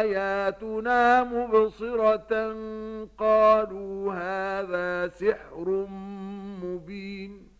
آياتنا مبصرة قالوا هذا سحر مبين